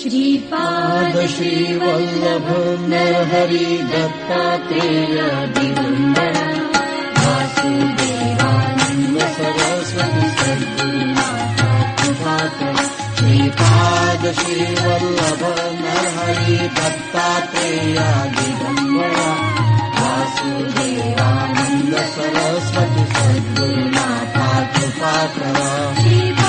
श्रीपाद श्रीवल्लभ नरहरि दत्तात्रेय दिगम्बर वासुदेवानन्द सरस्वती सद्गुरुनाथ कृपाकर श्रीपाद श्रीवल्लभ नरहरि दत्तात्रेय दिगम्बर वासुदेवानन्द सरस्वती सद्गुरुनाथ कृपाकर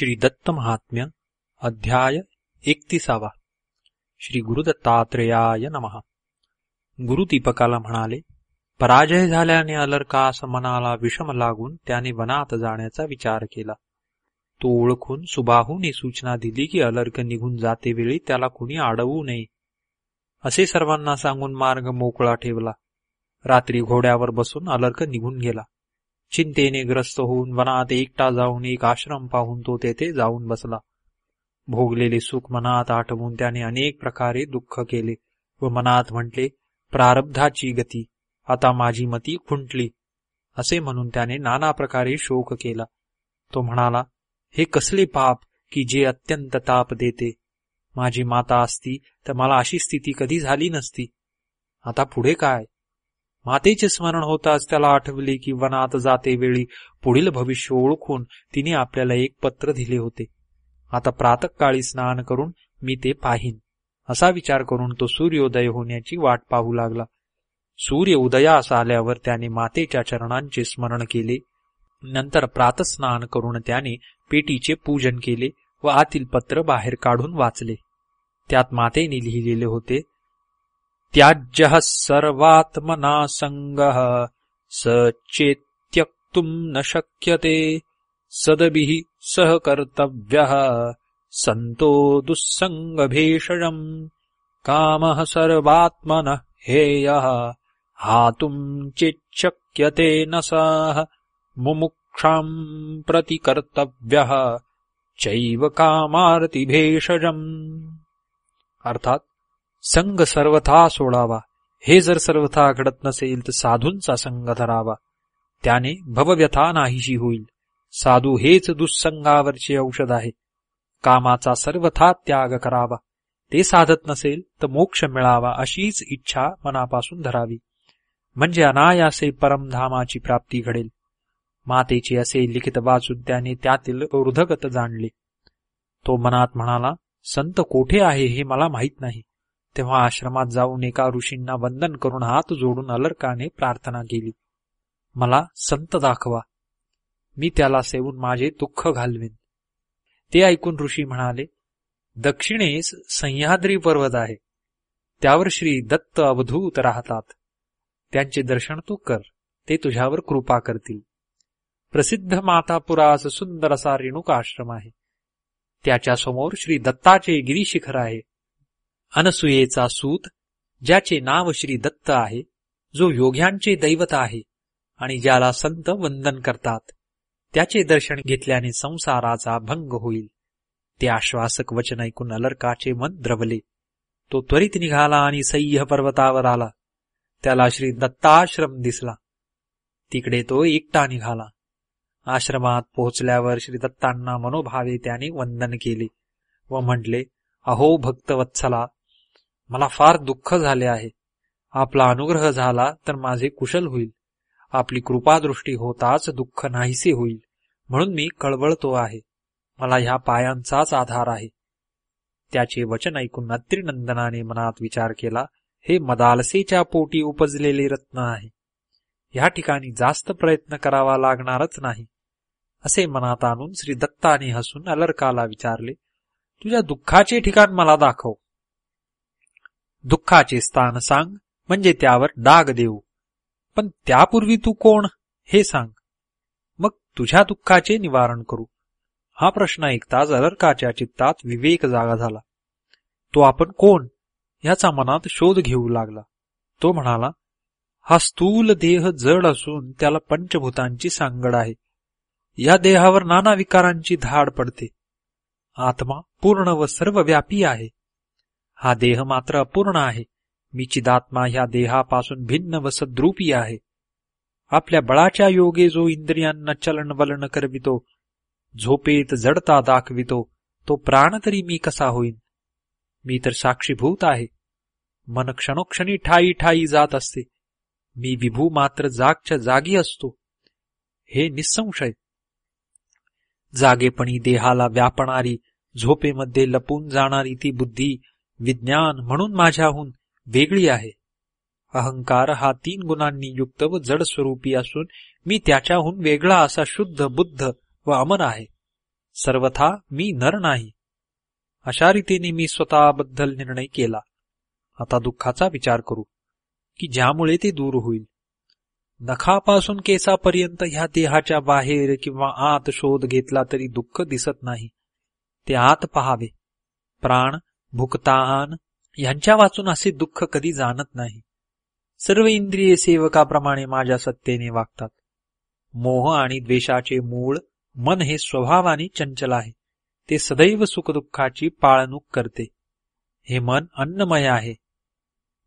श्री दत्त महात्म्य अध्याय एकतीसावा. श्री गुरुदत्तात्रेयाय नमः. गुरुदीपकाला म्हणाले पराजय झाल्याने अलर्कास मनाला विषम लागून त्याने वनात जाण्याचा विचार केला. तो ओळखून सुबाहूने सूचना दिली की अलर्क निघून जाते वेळी त्याला कुणी अडवू नये. असे सर्वांना सांगून मार्ग मोकळा ठेवला. रात्री घोड्यावर बसून अलर्क निघून गेला. चिंतेने ग्रस्त होऊन वनात एकटा जाऊन एक आश्रम पाहून तो तेथे जाऊन बसला. भोगलेले सुख मनात आठवून त्याने अनेक प्रकारे दुःख केले व मनात म्हटले प्रारब्धाची गती आता माझी मती खुंटली. असे म्हणून त्याने नाना प्रकारे शोक केला. तो म्हणाला हे कसले पाप की जे अत्यंत ताप देते? माझी माता असती तर मला अशी स्थिती कधी झाली नसती. आता पुढे काय? मातेचे स्मरण होताच त्याला आठवले की वनात जाते वेळी पुढील भविष्य ओळखून तिने आपल्याला एक पत्र दिले होते. आता प्रातकाळी स्नान करून मी ते पाहीन. असा विचार करून तो सूर्योदय होण्याची वाट पाहू लागला. सूर्य उदयास आल्यावर त्याने मातेच्या चरणांचे स्मरण केले. नंतर प्रातस्नान करून त्याने पेटीचे पूजन केले व आतील पत्र बाहेर काढून वाचले. त्यात मातेने लिहिलेले होते त्याज्य सर्वात्मना संग स चेत्यक्तुम न शक्यते सदभिः सह कर्तव्य संतो दुस्संग भेषजम काम सर्वात्मन हेय हातुम चेच्छक्यते न सह मुमुक्षां प्रति कर्तव्य चैव कामार्ति भेषजम अर्थात संग सर्वथा सोडावा. हे जर सर्वथा घडत नसेल तर साधूंचा संग धरावा. त्याने भवव्यथा नाहीशी होईल. साधू हेच दुःसंगावरचे औषध आहे. कामाचा सर्वथा त्याग करावा. ते साधत नसेल तर मोक्ष मिळावा अशीच इच्छा मनापासून धरावी. म्हणजे अनायासे परमधामाची प्राप्ती घडेल. मातेचे असे लिखित वाचून त्याने त्यातील वृद्धगत जाणले. तो मनात म्हणाला संत कोठे आहे हे मला माहीत नाही. तेव्हा आश्रमात जाऊन एका ऋषींना वंदन करून हात जोडून अलर्काने प्रार्थना केली. मला संत दाखवा. मी त्याला सेवून माझे दुःख घालवेन. ते ऐकून ऋषी म्हणाले दक्षिणेस सह्याद्री पर्वत आहे. त्यावर श्री दत्त अवधूत राहतात. त्यांचे दर्शन तू कर. ते तुझ्यावर कृपा करतील. प्रसिद्ध मातापुरास सुंदर असा रेणुका आश्रम आहे. त्याच्यासमोर श्री दत्ताचे गिरीशिखर आहे. अनसुयेचा सूत ज्याचे नाव श्री दत्त आहे जो योग्यांचे दैवत आहे आणि ज्याला संत वंदन करतात त्याचे दर्शन घेतल्याने संसाराचा भंग होईल. ते आश्वासक वचन ऐकून अलर्काचे मन द्रवले. तो त्वरित निघाला आणि सह्य पर्वतावर आला. त्याला श्री दत्ताश्रम दिसला. तिकडे तो एकटा निघाला. आश्रमात पोहोचल्यावर श्री दत्तांना मनोभावे त्याने वंदन केले व म्हटले अहो भक्तवत्सला मला फार दुःख झाले आहे. आपला अनुग्रह झाला तर माझे कुशल होईल. आपली कृपादृष्टी होताच दुःख नाहीसे होईल म्हणून मी कळवळतो आहे. मला ह्या पायांचाच आधार आहे. त्याचे वचन ऐकून अत्रिनंदनाने मनात विचार केला हे मदालसेच्या पोटी उपजलेले रत्न आहे. ह्या ठिकाणी जास्त प्रयत्न करावा लागणारच नाही. असे मनात आणून श्री दत्ताने हसून अलर्काला विचारले तुझ्या दुःखाचे ठिकाण मला दाखव. दुःखाचे स्थान सांग म्हणजे त्यावर डाग देऊ. पण त्यापूर्वी तू कोण हे सांग. मग तुझ्या दुःखाचे निवारण करू. हा प्रश्न ऐकताच अलर्काच्या चित्तात विवेक जागा झाला. तो आपण कोण याचा मनात शोध घेऊ लागला. तो म्हणाला हा स्थूल देह जड असून त्याला पंचभूतांची सांगड आहे. या देहावर नाना विकारांची धाड पडते. आत्मा पूर्ण व सर्वव्यापी आहे. हा देह मात्र अपूर्ण आहे. मी चिदात्मा ह्या देहापासून भिन्न व सद्रूपी आहे. आपल्या बळाच्या योगे जो इंद्रियांना चलन वलन करवितो झोपेत जडता दाखवितो तो प्राण तरी मी कसा होईन? मी तर साक्षीभूत आहे. मन क्षणोक्षणी ठाई ठाई जात असते. मी विभू मात्र जागच्या जागी असतो. हे निसंशय. जागेपणी देहाला व्यापणारी झोपेमध्ये लपून जाणारी ती बुद्धी विज्ञान म्हणून माझ्याहून वेगळी आहे. अहंकार हा तीन गुणांनी युक्त व जड स्वरूपी असून मी त्याच्याहून वेगळा असा शुद्ध बुद्ध व अमर आहे. सर्वथा मी नर नाही. अशा रीतीने मी स्वतःबद्दल निर्णय केला. आता दुःखाचा विचार करू की ज्यामुळे ते दूर होईल. नखापासून केसापर्यंत ह्या देहाच्या बाहेर किंवा आत शोध घेतला तरी दुःख दिसत नाही. ते आत पहावे. प्राण भुकतान यांच्या वाचून असे दुःख कधी जाणत नाही. सर्व इंद्रिय सेवकाप्रमाणे माझ्या सत्तेने वागतात. मोह आणि द्वेषाचे मूळ मन हे स्वभावाने चंचल आहे. ते सदैव सुखदुःखाची पाळणूक करते. हे मन अन्नमय आहे.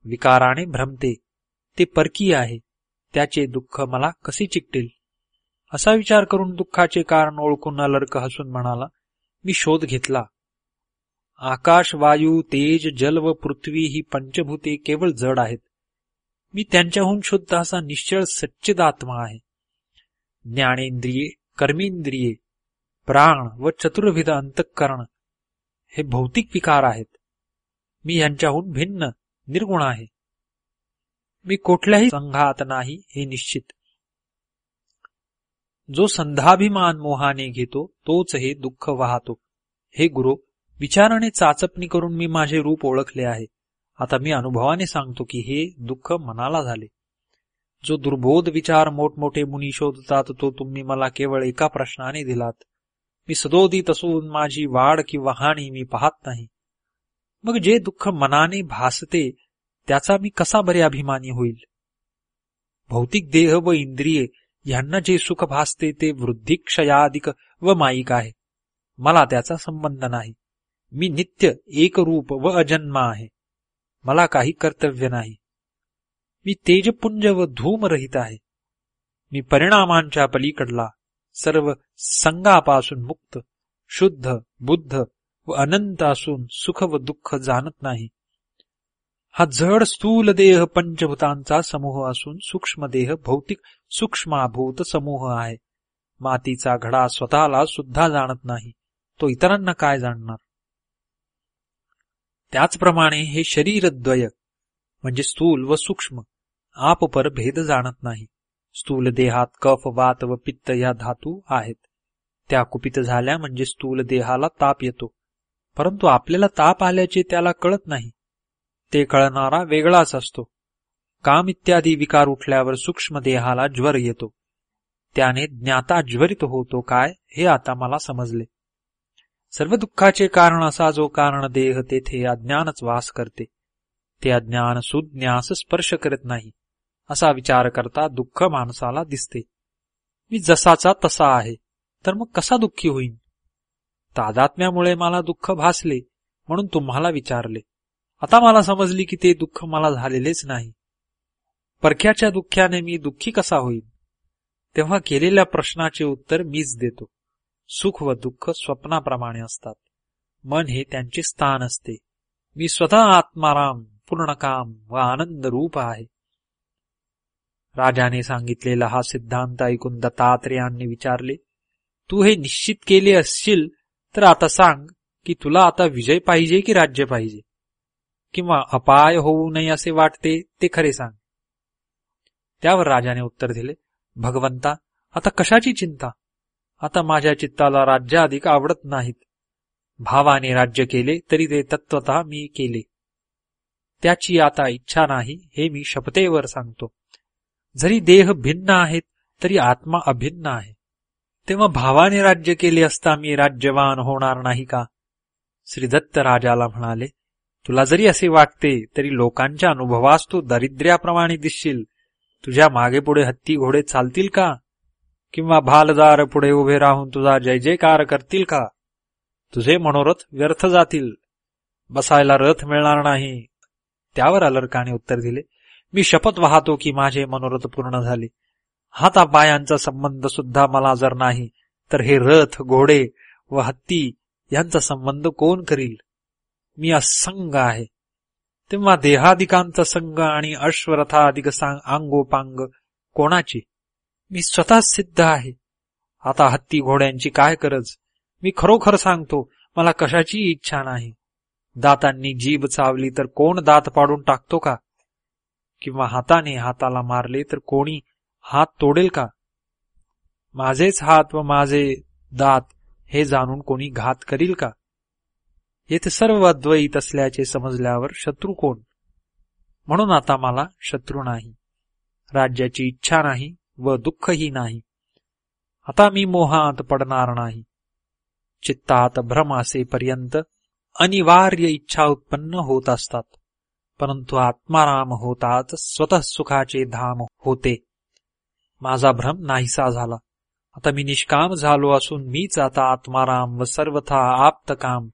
विकाराने भ्रमते. ते परकीय आहे. त्याचे दुःख मला कसे चिकटेल? असा विचार करून दुःखाचे कारण ओळखून अलर्क हसून म्हणाला मी शोध घेतला. आकाश वायू तेज जल व पृथ्वी ही पंचभूते केवळ जड आहेत. मी त्यांच्याहून शुद्ध असा निश्चळ सच्चिद आत्मा आहे. ज्ञानेंद्रिये कर्मेंद्रिये प्राण व चतुर्विध अंतःकरण हे भौतिक विकार आहेत. मी यांच्याहून भिन्न निर्गुण आहे. मी कुठल्याही संघात नाही हे निश्चित. जो संधाभिमान मोहाने घेतो तोच हे दुःख वाहतो. हे गुरु विचाराने चाचपणी करून मी माझे रूप ओळखले आहे. आता मी अनुभवाने सांगतो की हे दुःख मनाला झाले. जो दुर्बोध विचार मोठमोठे मुनी शोधतात तो तुम्ही मला केवळ एका प्रश्नाने दिलात. मी सदोदित असून माझी वाढ किंवा हानी मी पाहत नाही. मग जे दुःख मनाने भासते त्याचा मी कसा बरे अभिमानी होईल? भौतिक देह व इंद्रिये यांना जे सुख भासते ते वृद्धी क्षयाधिक व माईक आहे. मला त्याचा संबंध नाही. मी नित्य एकरूप व अजन्मा आहे. मला काही कर्तव्य नाही. मी तेजपुंज व धूमरहित आहे. मी परिणामांच्या पलीकडला सर्व संगापासून मुक्त शुद्ध बुद्ध व अनंत असून सुख व दुःख जाणत नाही. हा जड स्थूल देह पंचभूतांचा समूह असून सूक्ष्म देह भौतिक सूक्ष्माभूत समूह आहे. मातीचा घडा स्वतःला सुद्धा जाणत नाही. तो इतरांना काय जाणणार? त्याचप्रमाणे हे शरीरद्वय म्हणजे स्थूल व सूक्ष्म आपपर भेद जाणत नाही. स्थूल देहात कफ वात व पित्त या धातू आहेत. त्या कुपित झाल्या म्हणजे स्थूल देहाला ताप येतो. परंतु आपल्याला ताप आल्याचे त्याला कळत नाही. ते कळणारा वेगळाच असतो. काम इत्यादी विकार उठल्यावर सूक्ष्म देहाला ज्वर येतो. त्याने ज्ञाता ज्वरित होतो काय हे आता मला समजले. सर्व दुःखाचे कारण असा जो कारण देह तेथे अज्ञानच वास करते. ते अज्ञान सुज्ञास स्पर्श करत नाही असा विचार करता दुःख माणसाला दिसते. मी जसाचा तसा आहे तर मग कसा दुःखी होईन? तादात्म्यामुळे मला दुःख भासले म्हणून तुम्हाला विचारले. आता मला समजली की ते दुःख मला झालेलेच नाही. परख्याच्या दुःख्याने मी दुःखी कसा होईन? तेव्हा केलेल्या प्रश्नाचे उत्तर मीच देतो. सुख व दुःख स्वप्नाप्रमाणे असतात. मन हे त्यांचे स्थान असते. मी स्वतः आत्माराम पूर्णकाम व आनंद रूप आहे. राजाने सांगितलेला हा सिद्धांत ऐकून दत्तात्रेयांनी विचारले तू हे निश्चित केले असशील तर आता सांग की तुला आता विजय पाहिजे की राज्य पाहिजे? किंवा अपाय होऊ नये असे वाटते ते खरे सांग. त्यावर राजाने उत्तर दिले भगवंता आता कशाची चिंता? आता माझ्या चित्ताला राज्य अधिक आवडत नाहीत. भावाने राज्य केले तरी ते तत्वत मी केले. त्याची आता इच्छा नाही हे मी शपथेवर सांगतो. जरी देह भिन्न आहेत तरी आत्मा अभिन्न आहे. तेव्हा भावाने राज्य केले असता मी राज्यवान होणार नाही का? श्री दत्त राजाला म्हणाले तुला जरी असे वाटते तरी लोकांच्या अनुभवास तू दरिद्र्याप्रमाणे दिसशील. तुझ्या मागे पुढे हत्ती घोडे चालतील का? किंवा भालदार पुढे उभे राहून तुझा जय जयकार करतील का? तुझे मनोरथ व्यर्थ जातील. बसायला रथ मिळणार नाही. त्यावर अलर्काने उत्तर दिले. मी शपथ वाहतो की माझे मनोरथ पूर्ण झाले. हाता पायांचा संबंध सुद्धा मला जर नाही तर हे रथ घोडे व हत्ती यांचा संबंध कोण करील? मी असंग आहे. तेव्हा देहादिकांचा संघ आणि अश्वरथाधिक अंगोपांग कोणाची? मी स्वतः सिद्ध आहे. आता हत्ती घोड्यांची काय गरज? मी खरोखर सांगतो मला कशाची इच्छा नाही. दातांनी जीभ चावली तर कोण दात पाडून टाकतो का? किंवा हाताने हाताला मारले तर कोणी हात तोडेल का? माझेच हात व माझे दात हे जाणून कोणी घात करील का? येथे सर्व अद्वैत असल्याचे समजल्यावर शत्रू कोण? म्हणून आता मला शत्रू नाही. राज्याची इच्छा नाही व दुःखही नाही. आता मी मोहात पडणार नाही. चित्तात भ्रम असेपर्यंत अनिवार्य इच्छा उत्पन्न होत असतात. परंतु आत्माराम होताच स्वतः सुखाचे धाम होते. माझा भ्रम नाहीसा झाला. आता मी निष्काम झालो असून मीच आता आत्माराम व सर्वथा आप्त काम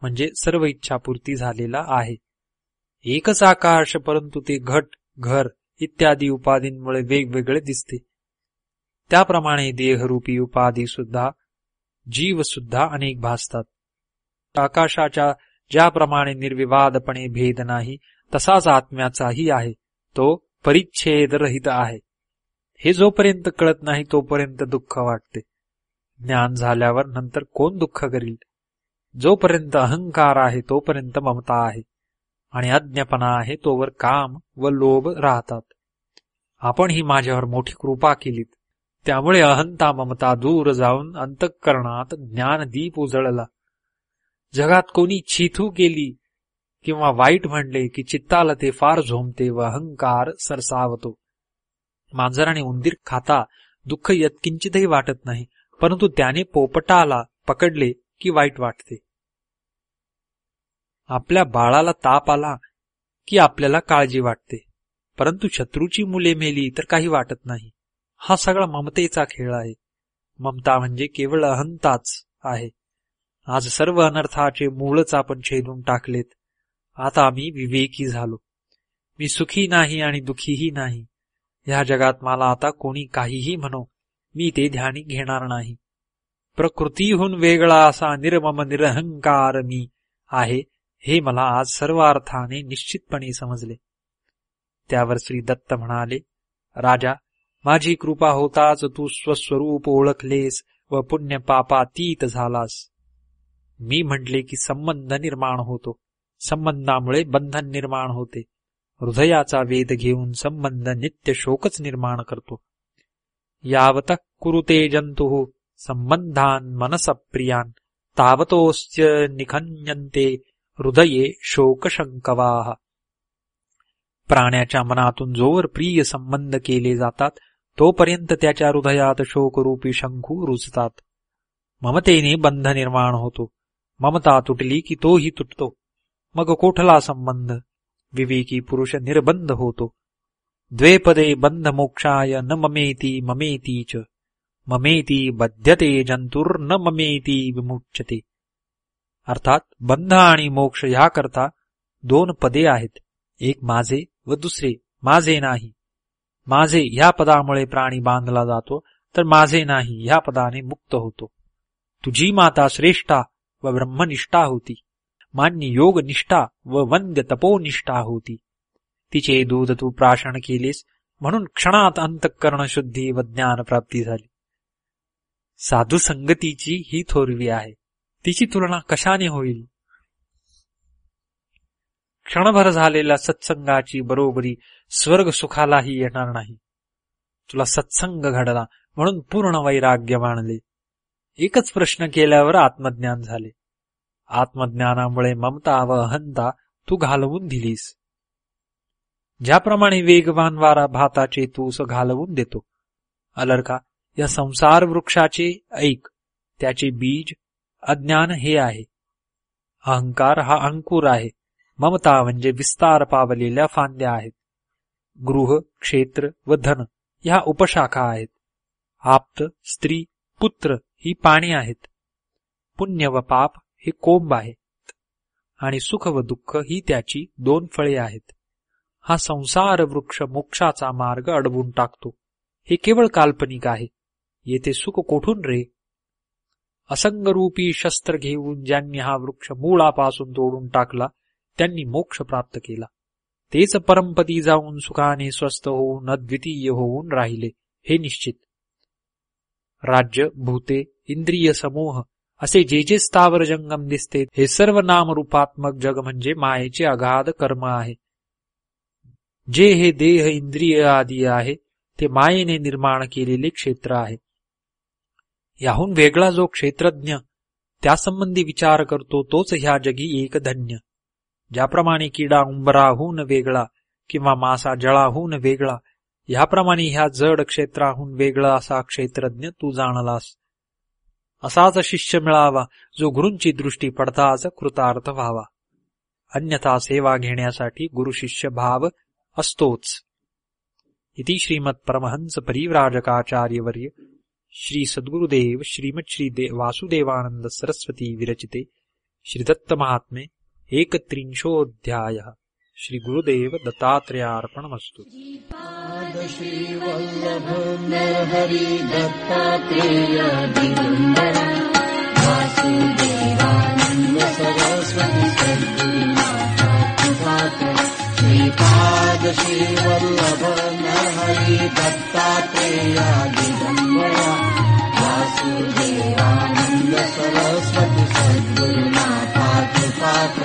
म्हणजे सर्व इच्छापूर्ती झालेला आहे. एकच आकाश परंतु ते घट घर इत्यादी उपाधींमुळे वेगवेगळे दिसते. त्याप्रमाणे देहरूपी उपाधी सुद्धा जीव सुद्धा अनेक भासतात. आकाशाच्या ज्याप्रमाणे निर्विवादपणे भेद नाही तसाच आत्म्याचाही आहे तो परिच्छेदरहित आहे. हे जोपर्यंत कळत नाही तोपर्यंत दुःख वाटते. ज्ञान झाल्यावर नंतर कोण दुःख करील? जोपर्यंत अहंकार आहे तोपर्यंत ममता आहे. आणि अज्ञपणा आहे तोवर काम व लोभ राहतात. आपण ही माझ्यावर मोठी कृपा केलीत. त्यामुळे अहंता ममता दूर जाऊन अंतःकरणात ज्ञानदीप उजळला. जगात कोणी छिथू केली किंवा वाईट म्हणले की चित्ताला ते फार झोमते व अहंकार सरसावतो. मांजर आणि उंदीर खाता दुःख यत्किंचितही वाटत नाही परंतु त्याने पोपटाला पकडले की वाईट वाटते. आपल्या बाळाला ताप आला की आपल्याला काळजी वाटते. परंतु शत्रूची मुले मेली तर काही वाटत नाही. हा सगळा ममतेचा खेळ आहे. ममता म्हणजे केवळ अहंताच आहे. आज सर्व अनर्थाचे मूळच आपण छेदून टाकलेत. आता आम्ही विवेकी झालो. मी सुखी नाही आणि दुखीही नाही. ह्या जगात मला आता कोणी काहीही म्हणो मी ते ध्यानी घेणार नाही. प्रकृतीहून वेगळा असा निर्मम निरहंकार मी आहे. हे मला आज सर्व अर्थाने निश्चितपणे समजले. त्यावर श्री दत्त म्हणाले राजा माझी कृपा होताच तू स्वस्वरूप ओळखलेस व पुण्य पापातीत झालास. मी म्हटले की संबंध निर्माण होतो. संबंधामुळे बंधन निर्माण होते. हृदयाचा वेद घेऊन संबंध नित्य शोकच निर्माण करतो. यावत कुरुते जंतु संबंधान मनसप्रियान तावतोस्य निखन्यन्ते हृदये शोकशंकवाह प्राण्याच्या मनातून जोवर प्रिय संबंध केले जातात तोपर्यंत त्याच्या हृदयात शोकरूपी शंखू रुजतात. ममतेने बंध निर्माण होतो. ममता तुटली की तोही तुटतो. मग कोठला संबंध? विवेकी पुरुष निर्बंध होतो. द्वेपदे बंध मोक्षाय न ममेती ममेती च. ममेती बध्यते जंतुर्न ममेती विमुच्यते. अर्थात बंध आणि मोक्ष ह्याकरता दोन पदे आहेत. एक माझे व दुसरे माझे नाही. माझे ह्या पदामुळे प्राणी बांधला जातो तर माझे नाही ह्या पदाने मुक्त होतो. तुझी माता श्रेष्ठा व ब्रह्मनिष्ठा होती. मान्य योगनिष्ठा व वंद्य तपोनिष्ठा होती. तिचे दूध तू प्राशन केलेस म्हणून क्षणात अंतःकरण शुद्धी व ज्ञान प्राप्ती झाली. साधू संगतीची ही थोरवी आहे. तिची तुलना कशाने होईल? क्षणभर झालेल्या सत्संगाची बरोबरी स्वर्ग सुखालाही येणार नाही. तुला सत्संग घडला म्हणून पूर्ण वैराग्य मानले. एकच प्रश्न केल्यावर आत्मज्ञान झाले. आत्मज्ञानामुळे ममता व अहंता तू घालवून दिलीस. ज्याप्रमाणे वेगवान वारा भाताचे तूस घालवून देतो. अलर्का या संसार वृक्षाचे ऐक. त्याचे बीज अज्ञान हे आहे. अहंकार हा अंकुर आहे. ममता म्हणजे विस्तार पावलेल्या फांद्या आहेत. गृह क्षेत्र व धन ह्या उपशाखा आहेत. आप्त स्त्री पुत्र ही पाणी आहेत. पुण्य व पाप हे कोंब आहेत. आणि सुख व दुःख ही त्याची दोन फळे आहेत. हा संसार वृक्ष मोक्षाचा मार्ग अडवून टाकतो. हे केवळ काल्पनिक आहे. येथे सुख कोठून रे? असंगरूपी शस्त्र घेऊन ज्यांनी हा वृक्ष मुळापासून तोडून टाकला त्यांनी मोक्ष प्राप्त केला. तेच परमपदी जाऊन सुखाने स्वस्थ होऊन अद्वितीय होऊन राहिले हे निश्चित. राज्य भूते इंद्रिय समूह असे जे जे स्थावर जंगम दिसते हे सर्व नामरूपात्मक जग म्हणजे मायेचे अगाध कर्म आहे. जे हे देह इंद्रिय आदी आहे ते मायेने निर्माण केलेले क्षेत्र आहे. याहून वेगळा जो क्षेत्रज्ञ त्यासंबंधी विचार करतो तोच ह्या जगी एक धन्य ज्याप्रमाणे किडा उंबराहून वेगळा किंवा मासा जळाहून वेगळा ह्याप्रमाणे ह्या जड क्षेत्राहून वेगळा असा क्षेत्रज्ञ तू जाणलास. असाच शिष्य मिळावा जो गुरूंची दृष्टी पडताच कृतार्थ व्हावा. अन्यथा सेवा घेण्यासाठी गुरु शिष्य भाव असतोच. इति श्रीमत् परमहंस परिव्राजकाचार्यवर्य श्री सद्गुरुदेव श्रीमत् श्री वासुदेवानन्द सरस्वती विरचिते श्रीदत्तमाहात्मे एकत्रिंशोऽध्यायः। श्रीगुरुदेव दत्तात्रेयार्पणमस्तु। गशीवल्लभ न हरि दत्ता क्रेयादि वासुदेवानन्द सरस्वती सद्गुरुना पाठपात्र